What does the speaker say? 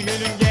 Hadi gelin.